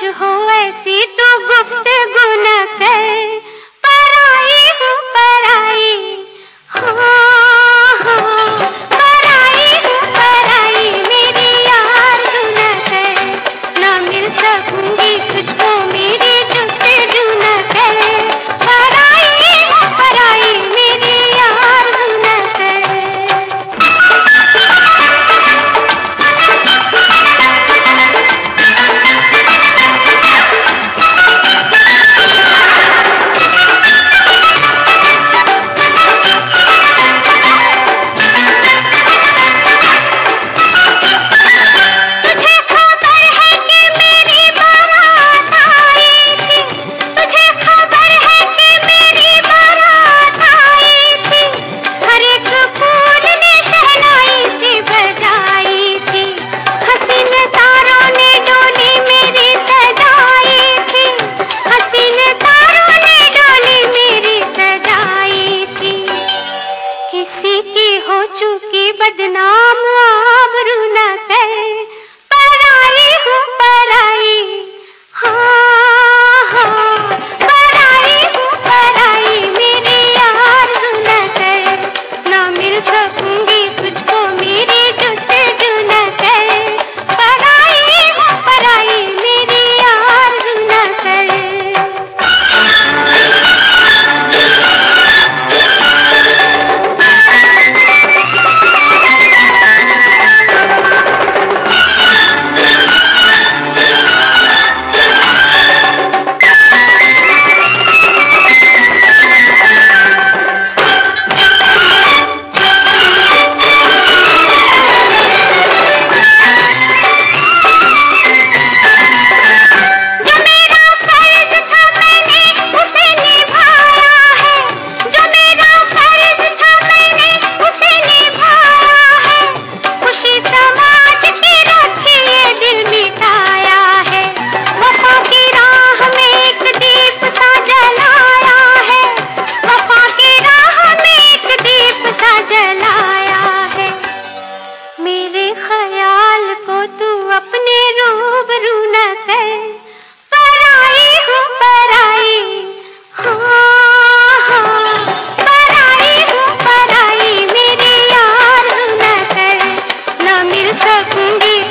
کچھ ہو ایسی تو گفتگو نہ کر அழகுங்கிற